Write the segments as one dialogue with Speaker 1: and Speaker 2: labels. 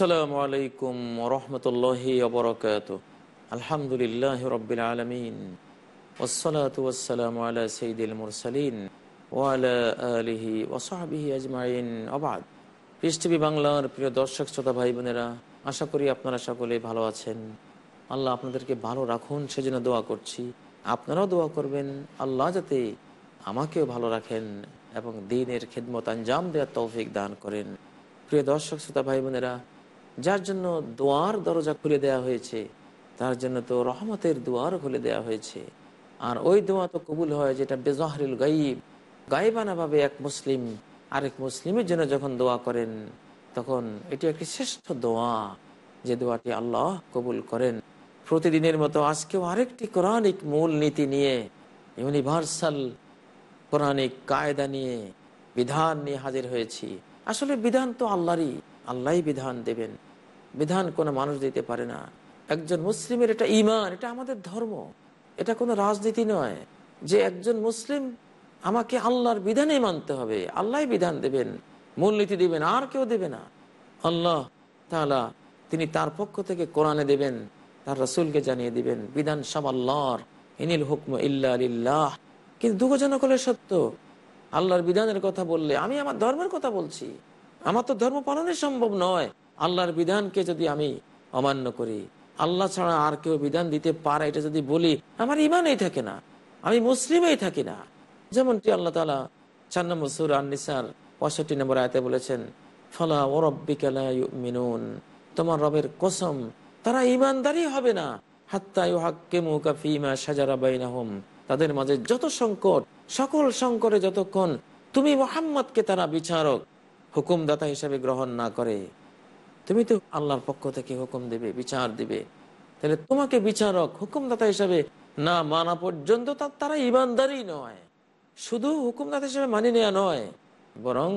Speaker 1: আসসালামু আলাইকুম রহমতুল্লাহ বরকাত আলহামদুলিল্লাহ রবিল আলমিন। ওসলাত ওসালাম আলা সঈদুল মুরসালিন ওয়ালা আলিহি ওসাহাবিহি আজমাইন। আবাদ পৃষ্টিভি বাংলার প্রিয় দর্শক, শ্রোতা ভাই বোনেরা আশা করি আপনারা সকলে ভালো আছেন। আল্লাহ আপনাদেরকে ভালো রাখুন, সেজন্য দোয়া করছি। আপনারাও দোয়া করবেন, আল্লাহ যাতে আমাকেও ভালো রাখেন এবং দিনের খেদমত আঞ্জাম দেওয়ার তৌফিক দান করেন। প্রিয় দর্শক, শ্রোতা ভাই বোনেরা যার জন্য দোয়ার দরজা খুলে দেওয়া হয়েছে, তার জন্য তো রহমতের দুয়ার খুলে দেওয়া হয়েছে। আর ওই দোয়া তো কবুল হয় যেটা বেজহরিল গাইব গাইবানাভাবে এক মুসলিম, আরেক মুসলিমের জন্য যখন দোয়া করেন, তখন এটি একটি শ্রেষ্ঠ দোয়া যে দোয়াটি আল্লাহ কবুল করেন। প্রতিদিনের মতো আজকেও আরেকটি কোরআনিক মূল নীতি নিয়ে, ইউনিভার্সাল কোরআনিক কায়দা নিয়ে বিধান নিয়ে হাজির হয়েছি। আসলে বিধান তো আল্লাহরই। আল্লাহ বিধান দেবেন। বিধান কোনো মানুষ দিতে পারে না। একজন মুসলিমের এটা ইমান এটা আমাদের ধর্ম। এটা কোনো রাজনীতি নয় যে একজন মুসলিম আমাকে আল্লাহর বিধানে মানতে হবে। আল্লাহ বিধান দেবেন, মূলনীতি দিবেন, আর কেউ দেবে না। আল্লাহ তাহলে তিনি তার পক্ষ থেকে কোরআনে দেবেন, তার রসুলকে জানিয়ে দিবেন, বিধান সব আল্লাহর, ইনিল হুকম ইল্লাহ কিন্তু দুঃখজনক হলে সত্য, আল্লাহর বিধানের কথা বললে আমি আমার ধর্মের কথা বলছি। আমার তো ধর্ম পালনে সম্ভব নয়। আল্লাহর বিধানকে যদি আমি অমান্য করি, আল্লাহ ছাড়া আর কেউ বিধান দিতে পারে, এটা যদি বলি, আমার ইমানেই থাকে না, আমি মুসলিমেই থাকি না। যেমনটি আল্লাহ তালা চার নম্বর সুর আননিসার পঁয়ষট্টি নম্বর আয়তে বলেছেন, ফলা ওরব্বিকালাউমিনুন তোমার রবের কসম, তারা ইমানদারি হবে না। তাদের মাঝে যত সংকট, সকল সংকটে যতক্ষণ তুমি মোহাম্মদকে তারা বিচারক হুকুমদাতা হিসাবে গ্রহণ না করে, তুমি তো আল্লাহর পক্ষ থেকে হুকুম দেবে, বিচার দিবে। তাহলে তোমাকে বিচারক, হুকুমদাতা হিসাবে না মানা পর্যন্ত তারা ইমানদারই নয়। শুধু হুকুমদাতা হিসাবে মানি নেওয়া নয়, বরং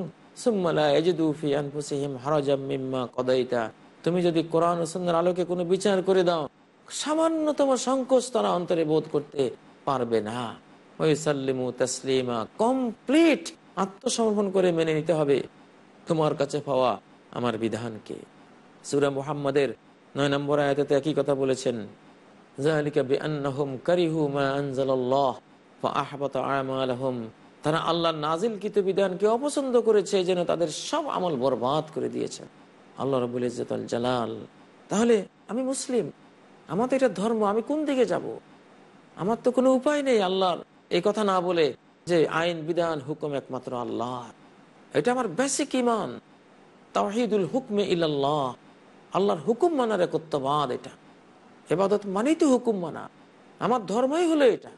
Speaker 1: তুমি যদি কোরআন সুন্দর আলোকে কোনো বিচার করে দাও, সামান্যতম সংকোচ তারা অন্তরে বোধ করতে পারবে না। ওই সাল্লিমু তসলিমা, কমপ্লিট আত্মসমর্পণ করে মেনে নিতে হবে। তোমার কাছে পাওয়া আমার বিধানকে। সুরা মুহাম্মাদের নয় নম্বর আয়াতে একই কথা বলেছেন তারা আল্লাহ নাজিল কিত বিধানকে অপছন্দ করেছে, যেন তাদের সব আমল বরবাদ করে দিয়েছেন। আল্লাহ রবুল জালাল। তাহলে আমি মুসলিম আমার তো এটা ধর্ম, আমি কোন দিকে যাব। আমার তো কোনো উপায় নেই আল্লাহর এই কথা না বলে যে আইন, বিধান, হুকুম একমাত্র আল্লাহ এটা আমার বেসিক ইমান তাহিদুল হুকমে ইল্লাহ আল্লাহর হুকুম মানার একত্ববাদ এটা। এবাদত মানেই তো হুকুম মানা। আমার ধর্মই হলো এটা।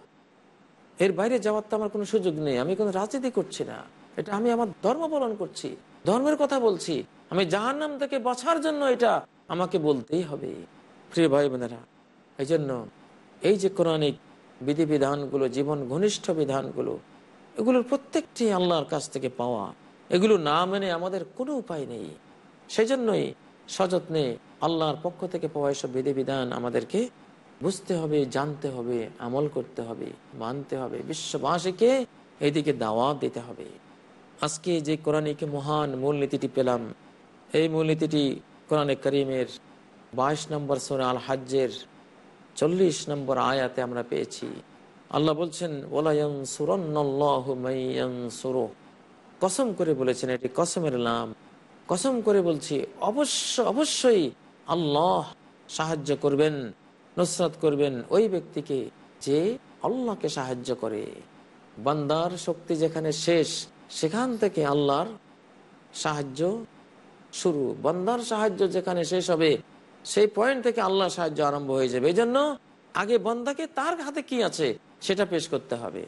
Speaker 1: এর বাইরে যাওয়ার তো আমার কোনো সুযোগ নেই। আমি কোনো রাজনীতি করছি না। এটা আমি আমার ধর্ম পালন করছি। ধর্মের কথা বলছি। আমি জাহার নাম থেকে বাঁচার জন্য এটা আমাকে বলতেই হবে। প্রিয় ভাই বোনেরা এই জন্য এই যে কোরআনিক বিধিবিধানগুলো, জীবন ঘনিষ্ঠ বিধানগুলো, এগুলোর প্রত্যেকটি আল্লাহর কাছ থেকে পাওয়া এগুলো না মেনে আমাদের কোনো উপায় নেই। সেই জন্যই সযত্নে আল্লাহর পক্ষ থেকে পাওয়া এসব বিধিবিধান আমাদেরকে বুঝতে হবে, জানতে হবে, আমল করতে হবে, মানতে হবে। বিশ্ববাসীকে এদিকে দাওয়াত দিতে হবে। আজকে যে কোরআনিক মহান মূলনীতিটি পেলাম, এই মূলনীতিটি কোরআনে করিমের বাইশ নম্বর সোনা আল হাজ্যের চল্লিশ নম্বর আয়াতে আমরা পেয়েছি। আল্লাহ বলছেন কসম করে বলেছেন, এটি কসমের নাম কসম করে বলছি, অবশ্য, অবশ্যই আল্লাহ সাহায্য করবেন, নসরত করবেন ওই ব্যক্তিকে যে আল্লাহকে সাহায্য করে। বান্দার শক্তি যেখানে শেষ, সেখান থেকে আল্লাহর সাহায্য শুরু। বান্দার সাহায্য যেখানে শেষ হবে, সেই পয়েন্ট থেকে আল্লাহ সাহায্য আরম্ভ হয়ে যাবে। এই জন্য আগে বন্দাকে তার হাতে কি আছে, সেটা পেশ করতে হবে।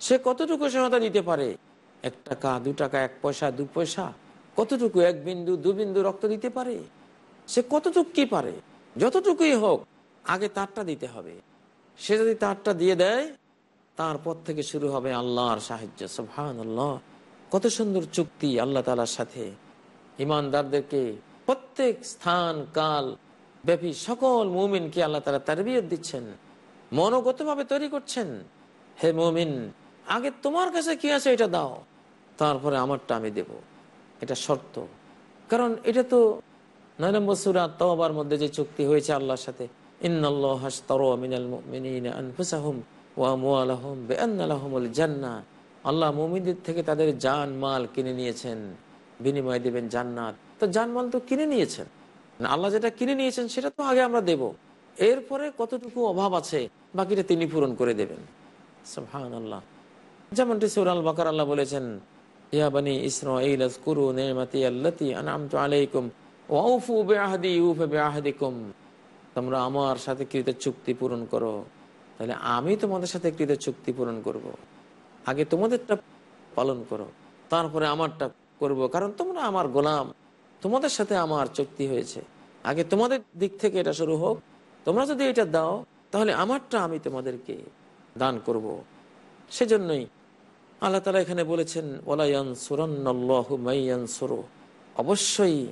Speaker 1: সে কতটুকু সহায়তা দিতে পারে এক টাকা, দু টাকা, এক পয়সা, দু পয়সা, কতটুকু এক বিন্দু, দু বিন্দু রক্ত দিতে পারে? সে কতটুকু কি পারে? যতটুকুই হোক, আগে তারটা দিতে হবে। সে যদি তারটা দিয়ে দেয়, তারপর থেকে শুরু হবে আল্লাহর সাহায্য। সোহান আল্লাহ কত সুন্দর চুক্তি আল্লাহ তালার সাথে। ইমানদারদেরকে প্রত্যেক স্থান, কাল ব্যাপী সকল মুমিনকে আল্লাহ তালা তারবিয়ত দিচ্ছেন। মনোগতভাবে তৈরি করছেন। হে মুমিন, আগে তোমার কাছে কি আছে এটা দাও। তারপরে আমারটা আমি দেব। এটা শর্ত। কারণ এটা তো নয় নম্বর সুরা তবার মধ্যে যে চুক্তি হয়েছে আল্লাহর সাথে আল্লাহ মুমিনদের থেকে তাদের জান, মাল কিনে নিয়েছেন। বিনিময় দেবেন জান্নাত। তো তো কিনে নিয়েছেন। আল্লাহ যেটা কিনে নিয়েছেন সেটা তো আগে আমরা দেব। এরপরে কতটুকু অভাব আছে, বাকিটা তিনি পূরণ করে দেবেন। আল্লাহ যেমনটি বাকার আল্লাহ বলেছেন আলাইকুম তোমরা আমার সাথে কৃত চুক্তি পূরণ করো। তাহলে আমি তোমাদের সাথে কৃত চুক্তি পূরণ করব। আগে তোমাদেরটা পালন করো, তারপরে আমারটা করব, কারণ তোমরা আমার গোলাম। তোমাদের সাথে আমার চুক্তি হয়েছে। আগে তোমাদের দিক থেকে এটা শুরু হোক। তোমরা যদি এটা দাও, তাহলে আমারটা আমি তোমাদেরকে দান করব। সেজন্যই আল্লাহ তালা এখানে বলেছেন ওলায়ান সুরান্নাল্লাহুমাইয়ান সুরো অবশ্যই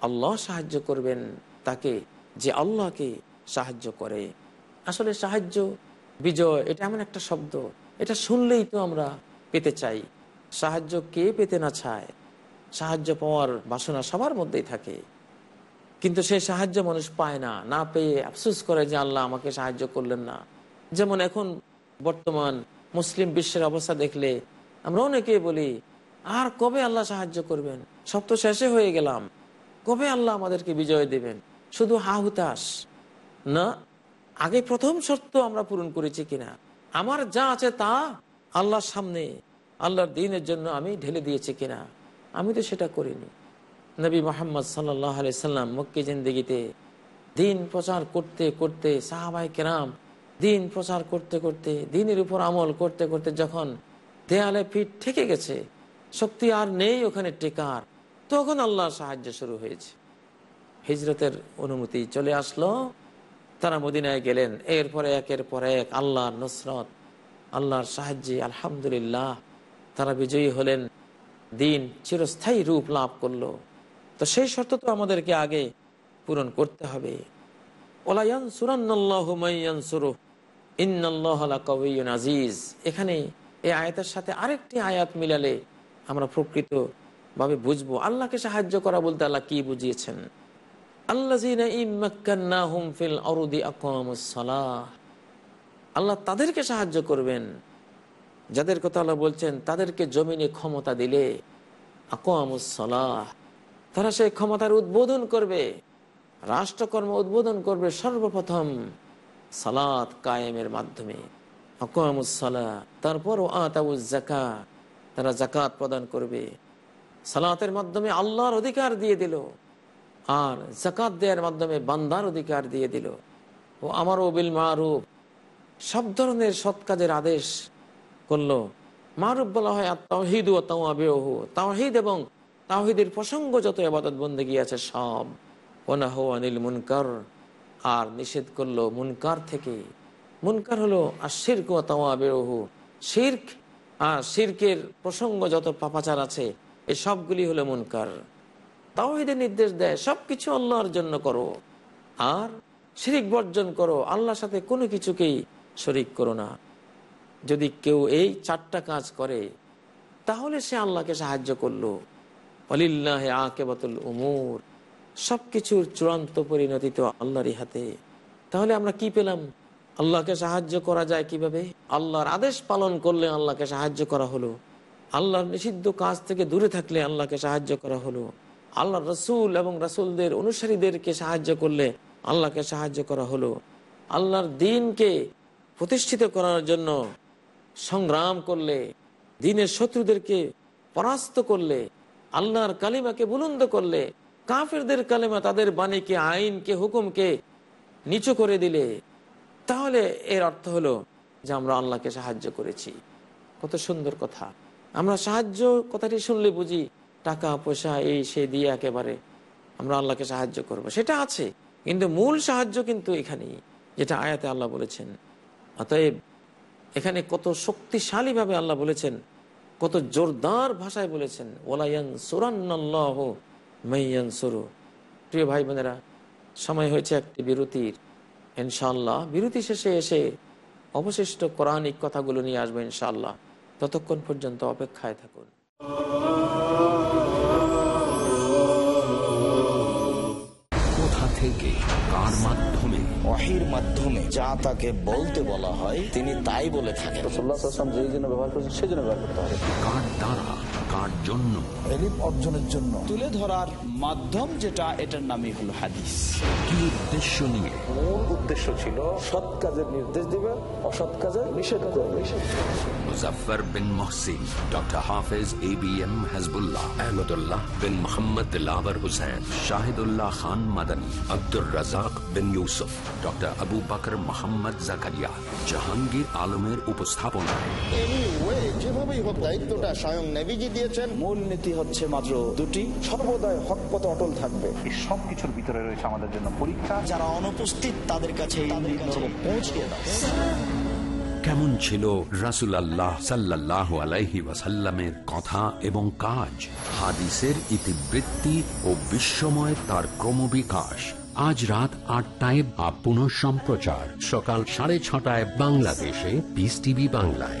Speaker 1: আল্লাহ সাহায্য করবেন তাকে, যে আল্লাহকে সাহায্য করে। আসলে সাহায্য, বিজয়, এটা এমন একটা শব্দ, এটা শুনলেই তো আমরা পেতে চাই। সাহায্য কে পেতে না চায়? সাহায্য পাওয়ার বাসনা সবার মধ্যেই থাকে। কিন্তু সেই সাহায্য মানুষ পায় না না পেয়ে আফসুস করে যে আল্লাহ আমাকে সাহায্য করলেন না। যেমন এখন বর্তমান মুসলিম বিশ্বের অবস্থা দেখলে আমরা অনেকে বলি, আর কবে আল্লাহ সাহায্য করবেন? সব তো শেষে হয়ে গেলাম। কবে আল্লাহ আমাদেরকে বিজয় দেবেন? শুধু হাহুতাস না, আগে প্রথম শর্ত আমরা পূরণ করেছি কিনা? আমার যা আছে তা আল্লাহর সামনে, আল্লাহর দিনের জন্য আমি ঢেলে দিয়েছি কিনা? আমি তো সেটা করিনি। নবী মোহাম্মদ সাল্লাহ আলি সাল্লাম মক্কি জিন্দিগিতে দিন প্রচার করতে করতে সাহাবাই কেরাম দিন প্রচার করতে করতে, দিনের উপর আমল করতে করতে যখন দেয়ালে পিঠ ঠেকে গেছে, শক্তি আর নেই ওখানে টেকার, তখন আল্লাহর সাহায্য শুরু হয়েছে। হিজরতের অনুমতি চলে আসলো, তারা মদিনায় গেলেন। এরপরে একের পর এক আল্লাহর নসরত, আল্লাহর সাহায্যে আলহামদুলিল্লাহ তারা বিজয়ী হলেন। দিন চিরস্থায়ী রূপ লাভ করল। তো সেই শর্ত তো আমাদেরকে আগে পূরণ করতে হবে। ওলায়ান সুরান্নাল্লাহুমাইয়ান সুরু আজিজ এখানে এই আয়াতের সাথে আরেকটি আয়াত মিলালে আমরা প্রকৃত ভাবে বুঝব, আল্লাহকে সাহায্য করা বলতে আল্লাহ কি বুঝিয়েছেন? আল্লাহ তাদেরকে সাহায্য করবেন। যাদের কথা আল্লাহ বলছেন, তাদেরকে জমিনে ক্ষমতা দিলে আকমুসলাহ তারা সেই ক্ষমতার উদ্বোধন করবে। রাষ্ট্রকর্ম উদ্বোধন করবে সর্বপ্রথম সালাত কায়েমের মাধ্যমে। তারপর জাকা তারা জাকাত প্রদান করবে। সালাতের মাধ্যমে আল্লাহর অধিকার দিয়ে দিল। আর জাকাত দেওয়ার মাধ্যমে বান্দার অধিকার দিয়ে দিল। ও আমার বিল মারুফ, সব ধরনের সৎ কাজের আদেশ করল। মারুফ বলা হয় তাহিদ ও তাওহিদ এবং তাহিদের প্রসঙ্গ যত আবাদত বন্দী আছে সব ওনাহ মুনকার। আর নিষেধ করল মুনকার থেকে। মুনকার হলো আর শির্ক ও তাওয়াবেহু শির্ক আর শির্কের প্রসঙ্গ যত পাপাচার আছে এই সবগুলি হলো মুনকার। তাওহিদের নির্দেশ দেয়, সবকিছু আল্লাহর জন্য করো। আর শিরিক বর্জন করো, আল্লাহর সাথে কোনো কিছুকেই শরিক করো না। যদি কেউ এই চারটা কাজ করে, তাহলে সে আল্লাহকে সাহায্য করল। অলিল্লাহে আকেবাতুল উমুর। সবকিছুর চূড়ান্ত পরিণতি তো আল্লাহরই হাতে। তাহলে আমরা কি পেলাম? আল্লাহকে সাহায্য করা যায় কীভাবে? আল্লাহর আদেশ পালন করলে আল্লাহকে সাহায্য করা হলো। আল্লাহর নিষিদ্ধ কাজ থেকে দূরে থাকলে আল্লাহকে সাহায্য করা হলো। আল্লাহ রসুল এবং রসুলদের অনুসারীদেরকে সাহায্য করলে আল্লাহকে সাহায্য করা হলো। আল্লাহর দিনকে প্রতিষ্ঠিত করার জন্য সংগ্রাম করলে, দিনের শত্রুদেরকে পরাস্ত করলে, আল্লাহর কালিমাকে বুলন্দ করলে কাফেরদের কালেমা তাদের বাণীকে, আইনকে, হুকুমকে নিচু করে দিলে, তাহলে এর অর্থ হলো যে আমরা আল্লাহকে সাহায্য করেছি। কত সুন্দর কথা। আমরা সাহায্য কথাটি শুনলে বুঝি, টাকা, পয়সা, এই সে দিয়ে একেবারে আমরা আল্লাহকে সাহায্য করব। সেটা আছে, কিন্তু মূল সাহায্য কিন্তু এখানেই, যেটা আয়াতে আল্লাহ বলেছেন। অতএব এখানে কত শক্তিশালীভাবে আল্লাহ বলেছেন, কত জোরদার ভাষায় বলেছেন ওলায়ান সুরান্নাল্লাহ মাইয়ান সুরু প্রিয় ভাই বোনেরা সময় হয়েছে একটি বিরতির। ইনশাল্লাহ বিরতি শেষে এসে অবশিষ্ট কোরআনিক কথাগুলো নিয়ে আসব ইনশাল্লাহ ততক্ষণ পর্যন্ত অপেক্ষায় থাকুন।
Speaker 2: কোথা থেকে কার মাধ্যমে?
Speaker 3: ওয়াহির মাধ্যমে যা তাকে বলতে বলা হয় তিনি তাই বলে থাকেন।
Speaker 4: ব্যবহার করেছেন সেই জন্য ব্যবহার করতে হবে।
Speaker 2: কার দ্বারা? কার জন্য।
Speaker 3: এলিম অর্জনের জন্য। তুলে ধরার মাধ্যম যেটা এটার নামই হলো হাদিস।
Speaker 2: কি উদ্দেশ্য নিয়ে?
Speaker 4: মূল উদ্দেশ্য ছিল সৎ কাজের নির্দেশ দিবে অসৎ কাজের নিষেধ করবে।
Speaker 2: Muzaffar bin Mohsin doctor Hafez A B M Hasbullah Ahmadullah bin Mohammad Dilabor Hussain Shahidullah Khan Madani Abdur Razzak bin Yusuf doctor Abu Bakr Mohammad Zakaria Jahangir আলমের উপস্থাপনায়
Speaker 5: যেভাবেই হোক দায়িত্বটা স্বয়ং নেভিজি দিয়েছেন।
Speaker 3: মূল নীতি হচ্ছে মাত্র দুটি।
Speaker 4: সর্বদাই হক পথে অটল থাকবে।
Speaker 6: এই সব ভিতরে রয়েছে আমাদের জন্য পরীক্ষা।
Speaker 3: যারা অনুপস্থিত তাদের কাছে পৌঁছিয়ে দাও।
Speaker 2: কেমন ছিল রাসুল আল্লাহ সাল্লাহ আলাইহি ওয়াসাল্লামের কথা এবং কাজ? হাদিসের ইতিবৃত্তি ও বিশ্বময় তার ক্রমবিকাশ। আজ রাত আটটায় বা পুনঃ সম্প্রচার সকাল সাড়ে ছটায় বাংলাদেশে পিস টিভি বাংলায়।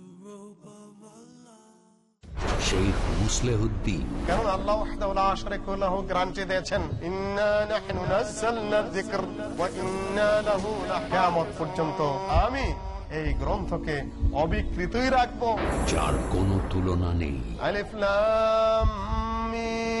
Speaker 2: শেখ মুসলেহুদ্দিন
Speaker 5: কারণ আল্লাহ ওয়াহদাহু লা শারীকা লাহু গ্যারান্টি দিয়েছেন ইন্না নাহনু নাযালনা যিকর ওয়া ইন্না লাহু লাকিয়ামত পর্যন্ত। আমি এই গ্রন্থকে অবিকৃতই রাখব।
Speaker 2: যার কোনো তুলনা নেই।
Speaker 5: আলিফ লাম মিম।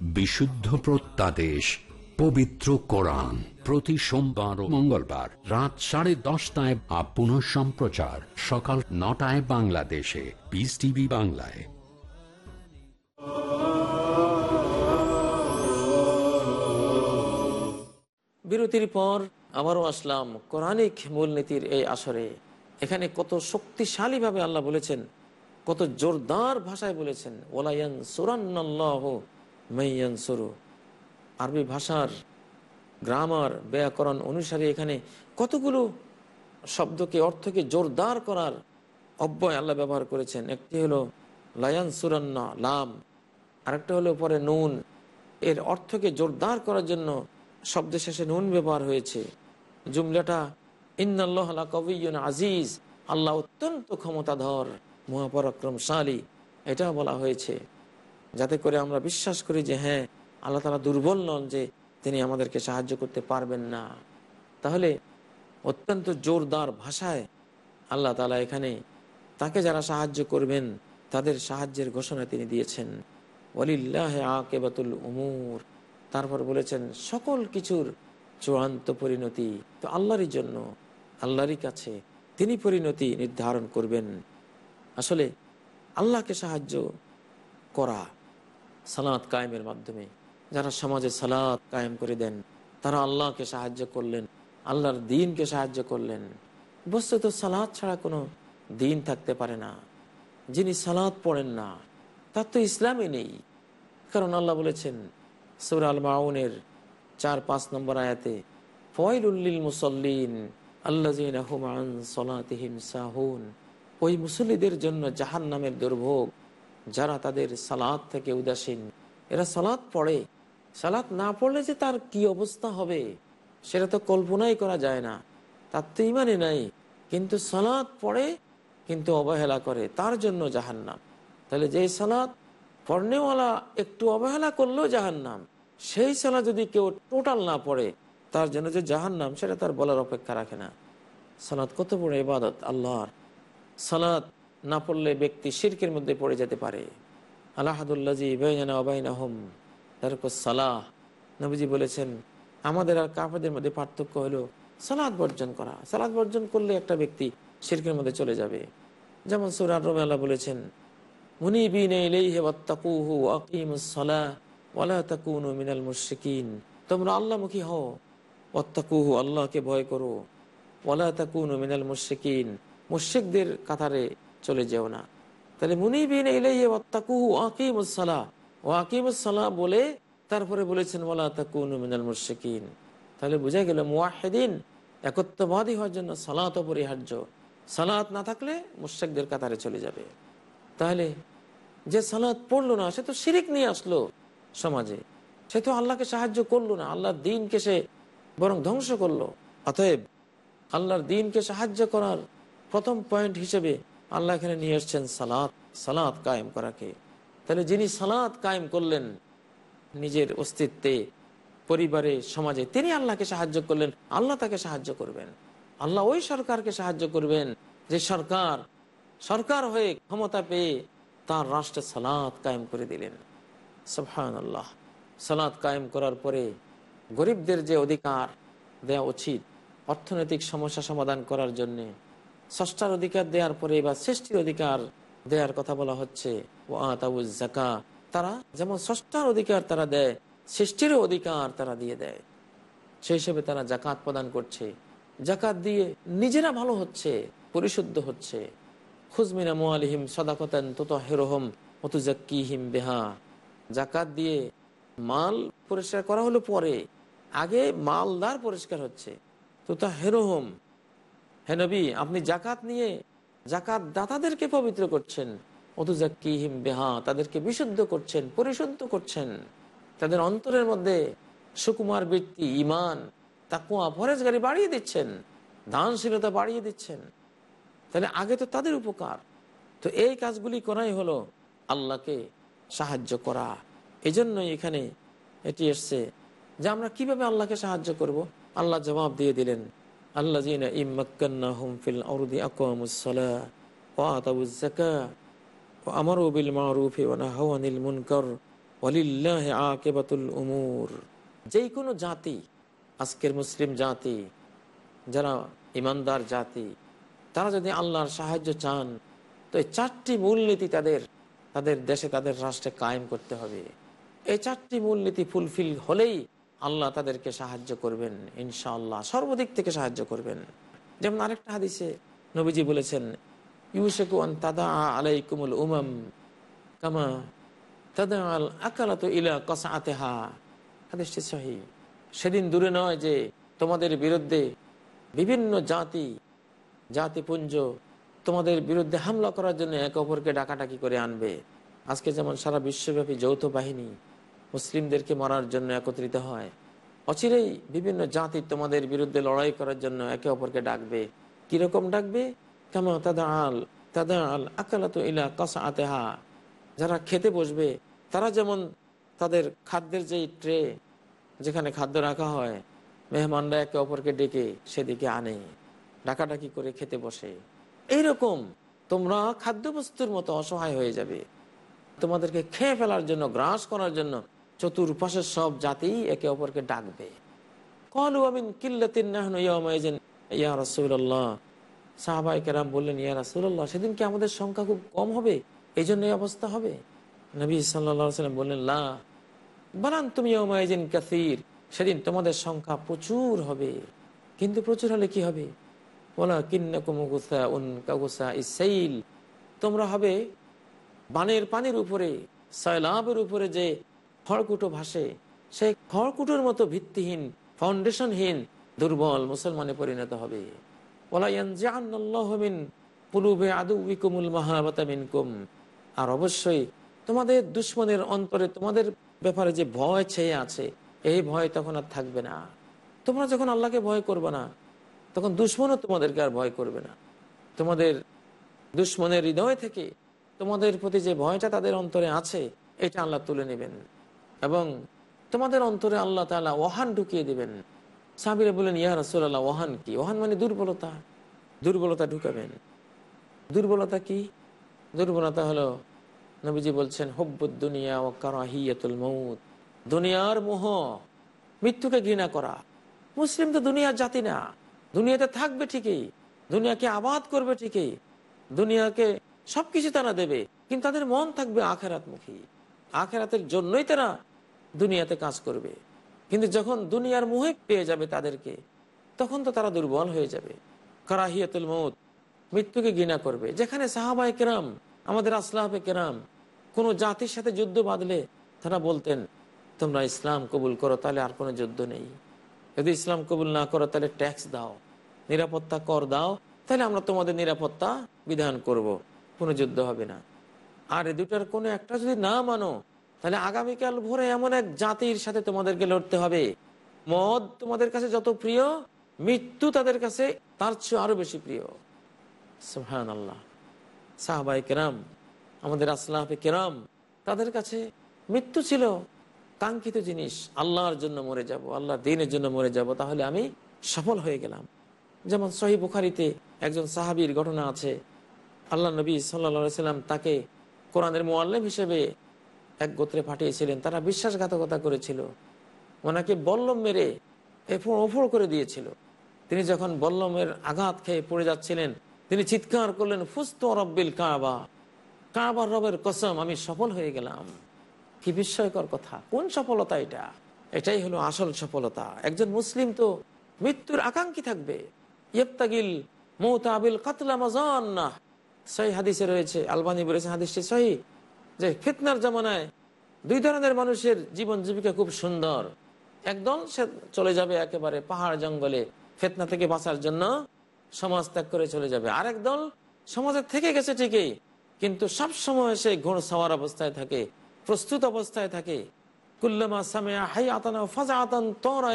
Speaker 2: বিশুদ্ধ প্রত্যাদেশ, পবিত্র কোরআন। প্রতি সোমবার ও মঙ্গলবার রাত সাড়ে দশটায় পুনঃ সম্প্রচার। সকাল নটায় বাংলাদেশে। পিস টিভি বাংলায়।
Speaker 1: বিরতির পর আবারও আসলাম কোরআনিক মূলনীতির এই আসরে। এখানে কত শক্তিশালীভাবে আল্লাহ বলেছেন, কত জোরদার ভাষায় বলেছেন ওলায়ান সুরান্নাল্লাহ মাইয়ান আরবি ভাষার গ্রামার ব্যাকরণ অনুসারে এখানে কতগুলো শব্দকে, অর্থকে জোরদার করার অব্যয় আল্লাহ ব্যবহার করেছেন। একটি হলো লায়ান সুরান্না লাম। আরেকটা হলো পরে নুন। এর অর্থকে জোরদার করার জন্য শব্দ শেষে নুন ব্যবহার হয়েছে। জুমলাটা, ইন্নাল্লাহ কবিয়ন আজিজ। আল্লাহ অত্যন্ত ক্ষমতাধর, মহাপরাক্রমশালী। এটা বলা হয়েছে। যাতে করে আমরা বিশ্বাস করি যে হ্যাঁ আল্লাহ তালা দুর্বল নন যে তিনি আমাদেরকে সাহায্য করতে পারবেন না। তাহলে অত্যন্ত জোরদার ভাষায় আল্লাহ তালা এখানে তাকে যারা সাহায্য করবেন, তাদের সাহায্যের ঘোষণা তিনি দিয়েছেন। ওলিল্লাহ আকেবাতুল উমুর। তারপর বলেছেন, সকল কিছুর চূড়ান্ত পরিণতি তো আল্লাহরই জন্য, আল্লাহরই কাছে তিনি পরিণতি নির্ধারণ করবেন। আসলে আল্লাহকে সাহায্য করা সালাত কায়েমের মাধ্যমে। যারা সমাজে সালাত কায়েম করে দেন, তারা আল্লাহকে সাহায্য করলেন, আল্লাহর দিনকে সাহায্য করলেন। বস্তুত সালাদ ছাড়া কোনো দিন থাকতে পারে না। যিনি সালাদ পড়েন না, তার তো ইসলামই নেই। কারণ আল্লাহ বলেছেন, সুর আল মাউনের চার পাঁচ নম্বর আয়াতে ফয়লুল্লিল মুসল্লিন আল্লাহিম ওই মুসল্লিদের জন্য জাহান নামের দুর্ভোগ যারা তাদের সালাদ থেকে উদাসীন, এরা সালাদ পড়ে। সালাদ না পড়লে যে তার কি অবস্থা হবে? সেটা তো কল্পনাই করা যায় না। তার তো ইমানে নাই। কিন্তু সালাদ পড়ে, কিন্তু অবহেলা করে, তার জন্য জাহান্নাম। তাহলে যে সালাদ পড়নেওয়ালা একটু অবহেলা করলেও জাহান্নাম। সেই সালা যদি কেউ টোটাল না পড়ে, তার জন্য যে জাহান্নাম, সেটা তার বলার অপেক্ষা রাখে না। সালাদ কত বড় ইবাদত, আল্লাহর। সালাদ না পড়লে ব্যক্তি শিরকের মধ্যে পড়ে যেতে পারে। আল্লাহাদুল্লাজি সালাহ। নবীজি বলেছেন, আমাদের আর কাফেদের মধ্যে পার্থক্য হলো সালাদ বর্জন করা। সালাদ বর্জন করলে একটা ব্যক্তি শিরকের মধ্যে চলে যাবে। যেমন সুরার রোমেলা বলেছেন তোমরা আল্লাহমুখী হও অত্তাকুহু আল্লাহকে ভয় করো। ওয়ালা তাকুন মিনাল মুশিকিন মুশিকদের কাতারে চলে যেও না। তাহলে মুনিবিন আকিমুসসালাহ বলে তারপরে বলেছেন তাহলে বোঝা গেল মুওয়াহিদিন একত্ববাদী হওয়ার জন্য সালাত অপরিহার্য। সালাত না থাকলে মুশিকদের কাতারে চলে যাবে। তাহলে যে সালাত পড়ল না, সে তো শিরিক নিয়ে আসলো সমাজে। সে তো আল্লাহকে সাহায্য করল না, আল্লাহর দিনকে সে বরং ধ্বংস করল। অতএব আল্লাহর দিনকে সাহায্য করার প্রথম পয়েন্ট হিসেবে আল্লাহ এখানে নিয়ে এসছেন সালাত সালাত কায়েম করাকে। তাহলে যিনি সালাত কায়েম করলেন নিজের অস্তিত্বে, পরিবারে, সমাজে, তিনি আল্লাহকে সাহায্য করলেন, আল্লাহ তাকে সাহায্য করবেন। আল্লাহ ওই সরকারকে সাহায্য করবেন যে সরকার সরকার হয়ে ক্ষমতা পেয়ে তার রাষ্ট্রে সালাত কায়েম করে দিলেন। সফান আল্লাহ সালাত কায়েম করার পরে গরিবদের যে অধিকার দেওয়া উচিত, অর্থনৈতিক সমস্যা সমাধান করার জন্য ষষ্ঠার অধিকার দেওয়ার পরে বা সৃষ্টির অধিকার দেওয়ার কথা বলা হচ্ছে ও আতাউজ জাকা তারা যেমন ষষ্ঠার অধিকার তারা দেয় সৃষ্টিরও অধিকার তারা দিয়ে দেয়। সেই হিসেবে তারা জাকাত প্রদান করছে। জাকাত দিয়ে নিজেরা ভালো হচ্ছে, পরিশুদ্ধ হচ্ছে। খুজমিনা মোয়ালিহিম সদাকতান তত হেরোহম মতুজাক্কিহিম বেহা। জাকাত দিয়ে মাল পরিষ্কার করা হলো পরে, আগে মালদার পরিষ্কার হচ্ছে। তো তা হেরোহম হে নবী, আপনি জাকাত নিয়ে জাকাত দাতাদেরকে পবিত্র করছেন। অতুজাক্কিহিম বেহা, তাদেরকে বিশুদ্ধ করছেন, পরিশুদ্ধ করছেন। তাদের অন্তরের মধ্যে সুকুমার বৃত্তি ইমান তাকুয়া ফরেজগারি বাড়িয়ে দিচ্ছেন, দানশীলতা বাড়িয়ে দিচ্ছেন। তাহলে আগে তো তাদের উপকার। তো এই কাজগুলি করাই হলো আল্লাহকে সাহায্য করা। এজন্যই এখানে এটি এসছে যে আমরা কীভাবে আল্লাহকে সাহায্য করব? আল্লাহ জবাব দিয়ে দিলেন আল্লাহ ফিল আরদি আকামুসসালাহ ওয়া আতাউজ যাকাত ওয়া আমারু বিল মারুফি আনিল মুনকার ওয়ালিল্লাহি আকিবাতুল উমুর। কোনো জাতি, আজকের মুসলিম জাতি, যারা ইমানদার জাতি, তারা যদি আল্লাহর সাহায্য চান, তো এই চারটি মূলনীতি তাদের তাদের দেশে তাদের রাষ্ট্রে কায়েম করতে হবে। এই চারটি মূলনীতি ফুলফিল হলেই আল্লাহ তাদেরকে সাহায্য করবেন, ইনশাআল্লাহ। সর্বদিক থেকে সাহায্য করবেন। যেমন আরেকটা হাদিসে নবীজি বলেছেন কামা তাদা আল ইলা কসা আতেহা সেদিন দূরে নয় যে তোমাদের বিরুদ্ধে বিভিন্ন জাতি, জাতিপুঞ্জ তোমাদের বিরুদ্ধে হামলা করার জন্য একে অপরকে ডাকাডাকি করে আনবে। আজকে যেমন সারা বিশ্বব্যাপী যৌথ বাহিনী মুসলিমদেরকে মারার জন্য একত্রিত হয়। অচিরেই বিভিন্ন জাতি তোমাদের বিরুদ্ধে লড়াই করার জন্য একে অপরকে ডাকবে। কীরকম ডাকবে? কেমন তাদা আল তাদা আল আকালাত ইলা কসা আতেহা যারা খেতে বসবে, তারা যেমন তাদের খাদ্যের যেই ট্রে যেখানে খাদ্য রাখা হয়, মেহমানরা একে অপরকে ডেকে সেদিকে আনে, ডাকাডাকি করে খেতে বসে। এইরকম তোমরা খাদ্যবস্তুর মতো অসহায় হয়ে যাবে। তোমাদেরকে খেয়ে ফেলার জন্য, গ্রাস করার জন্য চতুর্পাশের সব জাতি একে অপরকে ডাকবে। কলু ইয়া বললেন, ইয়া সেদিন কি আমাদের সংখ্যা খুব কম হবে? এই জন্য অবস্থা হবে? নবী সাল্লা সাল্লাম বললেন, লা। বানান তুমি কাসির। সেদিন তোমাদের সংখ্যা প্রচুর হবে। কিন্তু প্রচুর হলে কি হবে? উন তোমরা হবে বানের পানির উপরে সয়লাভের উপরে যে খড়কুটো ভাসে। সেই খড়কুটোর মতো ভিত্তিহীন ফাউন্ডেশনহীন দুর্বল মুসলমানে পরিণত হবে। আর অবশ্যই তোমাদের দুশ্মনের অন্তরে তোমাদের ব্যাপারে যে ভয় ছেয়ে আছে, এই ভয় তখন আর থাকবে না। তোমরা যখন আল্লাহকে ভয় করবে না, তখন দুশ্মনও তোমাদেরকে আর ভয় করবে না। তোমাদের দুশ্মনের হৃদয় থেকে তোমাদের প্রতি যে ভয়টা তাদের অন্তরে আছে, এটা আল্লাহ তুলে নেবেন। এবং তোমাদের অন্তরে আল্লাহ তালা ওহান ঢুকিয়ে দেবেন। সাবিরে বলেন ইয়া রসুল্লাহ ওহান কি? ওহান মানে দুর্বলতা। দুর্বলতা ঢুকাবেন। দুর্বলতা কি? দুর্বলতা হলো, নবীজি বলছেন, হব্বুদ দুনিয়া ও কারাহিয়াতুল মৌত দুনিয়ার মোহ, মৃত্যুকে ঘৃণা করা। মুসলিম তো দুনিয়ার জাতি না। দুনিয়াতে থাকবে ঠিকই, দুনিয়াকে আবাদ করবে ঠিকই, দুনিয়াকে সবকিছু তারা দেবে, কিন্তু তাদের মন থাকবে আখেরাতমুখী। আখেরাতের জন্যই তারা দুনিয়াতে কাজ করবে। কিন্তু যখন দুনিয়ার মুহে পেয়ে যাবে তাদেরকে, তখন তো তারা দুর্বল হয়ে যাবে। কারাহিয়াতুল মৌত মৃত্যুকে ঘৃণা করবে। যেখানে সাহাবাই কেরাম, আমাদের আসলাফে কেরাম, কোনো জাতির সাথে যুদ্ধ বাঁধলে তারা বলতেন, তোমরা ইসলাম কবুল করো, তাহলে আর কোনো যুদ্ধ নেই। যদি ইসলাম কবুল না করো, তাহলে ট্যাক্স দাও। নিরাপত্তা কর দাও, তাহলে আমরা তোমাদের নিরাপত্তা বিধান করব। কোনো যুদ্ধ হবে না। আর এ দুটার কোনো একটা যদি না মানো, তাহলে আগামীকাল ভোরে এমন এক জাতির সাথে তোমাদেরকে লড়তে হবে। মদ তোমাদের কাছে যত প্রিয়, মৃত্যু তাদের কাছে তার চেয়ে আরও বেশি প্রিয়। আল্লাহ সাহবাই কেরাম, আমাদের আসলাফে কেরাম, তাদের কাছে মৃত্যু ছিল কাঙ্ক্ষিত জিনিস। আল্লাহর জন্য মরে যাব আল্লাহ দিনের জন্য মরে যাব, তাহলে আমি সফল হয়ে গেলাম। যেমন সহি বুখারিতে একজন সাহাবির ঘটনা আছে। আল্লাহ নবী সাল্লা সাল্লাম তাকে কোরআনের মোয়াল্লেম হিসেবে এক গোত্রে পাঠিয়েছিলেন। তারা বিশ্বাসঘাতকতা করেছিল। ওনাকে বল্লম মেরে এফোড় ওফোড় করে দিয়েছিল। তিনি যখন বল্লমের আঘাত খেয়ে পড়ে যাচ্ছিলেন, তিনি চিৎকার করলেন, ফুস্ত রব্বিল কাবা। কাবার রবের কসম, আমি সফল হয়ে গেলাম। কি বিস্ময়কর কথা। কোন সফলতা এটা? এটাই হলো আসল সফলতা। একজন মুসলিম তো মৃত্যুর আকাঙ্ক্ষী থাকবে। ইয়েপ্তাগিল মৌতাবিল কাতলা মজান না সহি হাদিসে রয়েছে, আলবানি বলেছেন হাদিসটি সহি, যে ফিতনার জামানায় দুই ধরনের মানুষের জীবন জীবিকা খুব সুন্দর। একদল, সে চলে যাবে একেবারে পাহাড় জঙ্গলে ফেতনা থেকে বাঁচার জন্য সমাজ ত্যাগ করে চলে যাবে। আরেক দল সমাজের থেকে গেছে ঠিকই, কিন্তু সব সময় সে ঘোড় সাওয়ার অবস্থায় থাকে, প্রস্তুত অবস্থায় থাকে। কুল্লামা সামিয়া হাই আতানা ফাজা আতান তোরা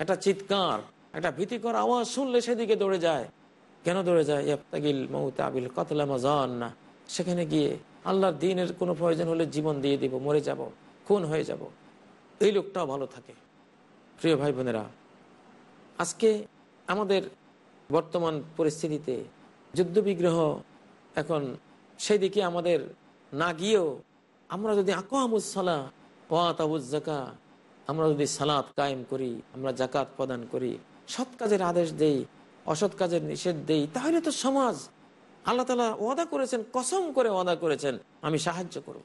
Speaker 1: একটা চিৎকার, একটা ভীতিকর আওয়াজ শুনলে সেদিকে দৌড়ে যায়। কেন দৌড়ে যায়? ইয়াবতাগিল মৌতা আবিল কতলা মজান না সেখানে গিয়ে আল্লাহর দিনের কোনো প্রয়োজন হলে জীবন দিয়ে দিব, মরে যাব, খুন হয়ে যাব। এই লোকটাও ভালো থাকে। প্রিয় ভাই বোনেরা আজকে আমাদের বর্তমান পরিস্থিতিতে যুদ্ধবিগ্রহ এখন সেই দিকে আমাদের না গিয়েও আমরা যদি আকোয়ামুসলা ওয়াতাবুজাকা আমরা যদি সালাত কায়েম করি, আমরা জাকাত প্রদান করি, সৎ কাজের আদেশ দেই অসৎ কাজের নিষেধ দেই, তাহলে তো সমাজ, আল্লাহ তালা ওয়াদা করেছেন, কসম করে ওয়াদা করেছেন, আমি সাহায্য করব।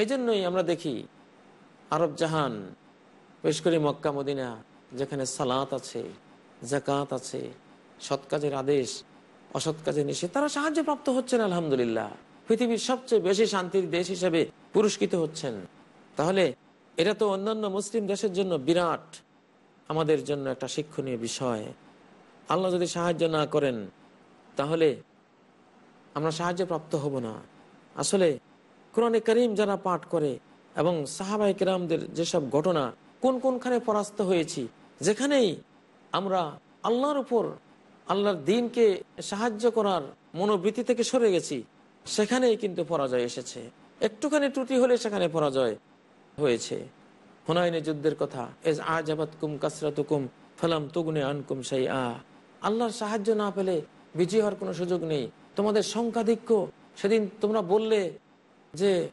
Speaker 1: এই জন্যই আমরা দেখি, আরব জাহান বেশ করে মক্কা, মদিনা, যেখানে সালাত আছে জাকাত আছে, সৎ কাজের আদেশ, অসৎ কাজের নিষেধ, তারা সাহায্য প্রাপ্ত হচ্ছেন, আলহামদুলিল্লাহ। পৃথিবীর সবচেয়ে বেশি শান্তির দেশ হিসেবে পুরস্কৃত হচ্ছেন। তাহলে এটা তো অন্যান্য মুসলিম দেশের জন্য বিরাট, আমাদের জন্য একটা শিক্ষণীয় বিষয়। আল্লাহ যদি সাহায্য না করেন, তাহলে আমরা সাহায্য প্রাপ্ত হব না। আসলে কোরআনে করিম যারা পাঠ করে এবং সাহাবাই কেরামদের যেসব ঘটনা, কোন কোনখানে পরাস্ত হয়েছি, যেখানেই আমরা আল্লাহর উপর, আল্লাহর দিনকে সাহায্য করার মনোবৃত্তি থেকে সরে গেছি, সেখানেই কিন্তু পরাজয় এসেছে। একটুখানি ত্রুটি হলে সেখানে পরাজয় হয়েছে। হুনাইনে যুদ্ধের কথা, এজ আজাবাত কুম কাসরাত কুম ফলাম তুগুনে আনকুম সেই আ আল্লাহর সাহায্য না পেলে বিজয় হওয়ার কোনো সুযোগ নেই। তোমাদের সংখ্যাধিক্য সেদিন তোমরা বললে যে,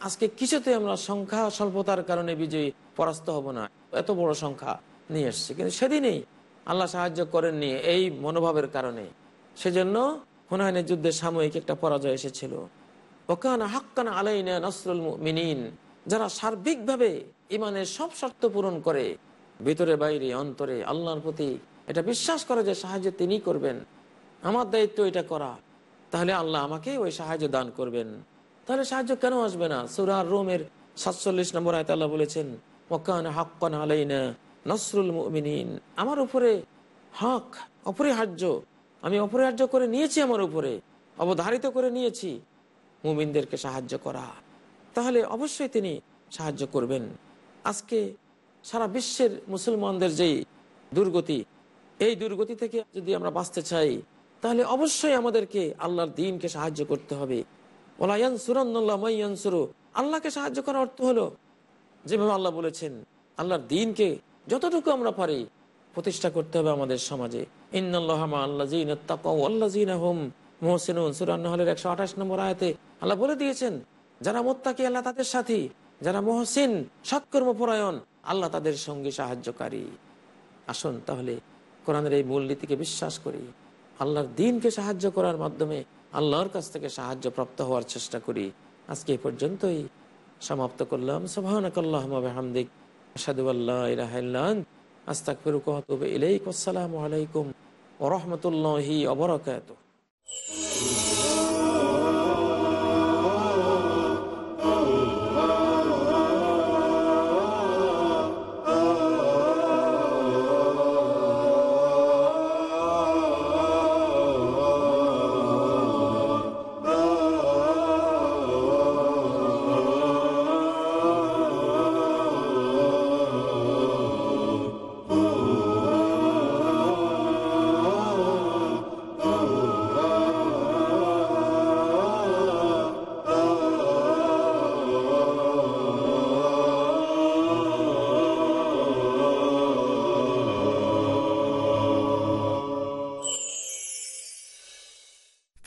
Speaker 1: আজকে কিছুতে আমরা সংখ্যা স্বল্পতার কারণে বিজয়ী? পরাস্ত হব না। এত বড় সংখ্যা নিয়ে এসছে। কিন্তু সেদিনই আল্লাহ সাহায্য করেননি এই মনোভাবের কারণে। সেজন্য হুনায়নের যুদ্ধে সাময়িক একটা পরাজয় এসেছিল। ওকানা হাক্কান আলাইনা নসরুল মিনিন যারা সার্বিকভাবে ইমানের সব শর্ত পূরণ করে, ভিতরে বাইরে, অন্তরে, আল্লাহর প্রতি এটা বিশ্বাস করে যে সাহায্য তিনি করবেন। আমার দায়িত্ব এটা করা। তাহলে আল্লাহ আমাকে ওই সাহায্য দান করবেন। তাহলে সাহায্য কেন আসবে না? সুরার রোমের সাতচল্লিশ নম্বর আয়ত আল্লাহ বলেছেন ওকান হাক্কান আলাইনা নসরুল মুমিনিন। আমার উপরে হক অপরিহার্য। আমি অপরিহার্য করে নিয়েছি আমার উপরে। অবধারিত করে নিয়েছি। মুমিনদেরকে সাহায্য করা। তাহলে অবশ্যই তিনি সাহায্য করবেন। আজকে সারা বিশ্বের মুসলমানদের যেই দুর্গতি এই দুর্গতি থেকে যদি আমরা বাঁচতে চাই, তাহলে অবশ্যই আমাদেরকে আল্লাহর দিনকে সাহায্য করতে হবে। ওলায়ান সুরান্লাহ মাইয়ান সুরু আল্লাহকে সাহায্য করার অর্থ হলো, যেভাবে আল্লাহ বলেছেন, আল্লাহর দিনকে যতটুকু আমরা পারি প্রতিষ্ঠা করতে হবে আমাদের সমাজে। ইন্নআল্লাহমা আল্লাহ হোম মোহসেন সুরান্নহলের একশো আঠাশ নম্বর আল্লাহ বলে দিয়েছেন, যারা মোত্তাকি, আল্লাহ তাদের সাথী। যারা মহসিন, সৎকর্মপরায়ণ, আল্লাহ তাদের সঙ্গে সাহায্যকারী। আসুন তাহলে কোরআনের এই মূলনীতিকে বিশ্বাস করি, আল্লাহর দিনকে সাহায্য করার মাধ্যমে আল্লাহর কাছ থেকে সাহায্য প্রাপ্ত হওয়ার চেষ্টা করি। আজকে এই পর্যন্তই। সমাপ্ত করলাম। সোহানকাল্লাহমদিক ইলাহান আস্তাক আলাইকুম অবরকাত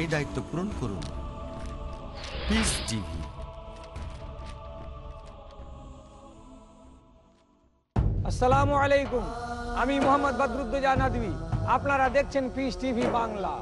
Speaker 7: এই দায়িত্ব পূরণ করুন। পিস টিভি
Speaker 8: আসসালামু আলাইকুম। আমি মোহাম্মদ বদরুদ্দোজা নদী আপনারা দেখছেন পিস টিভি বাংলা।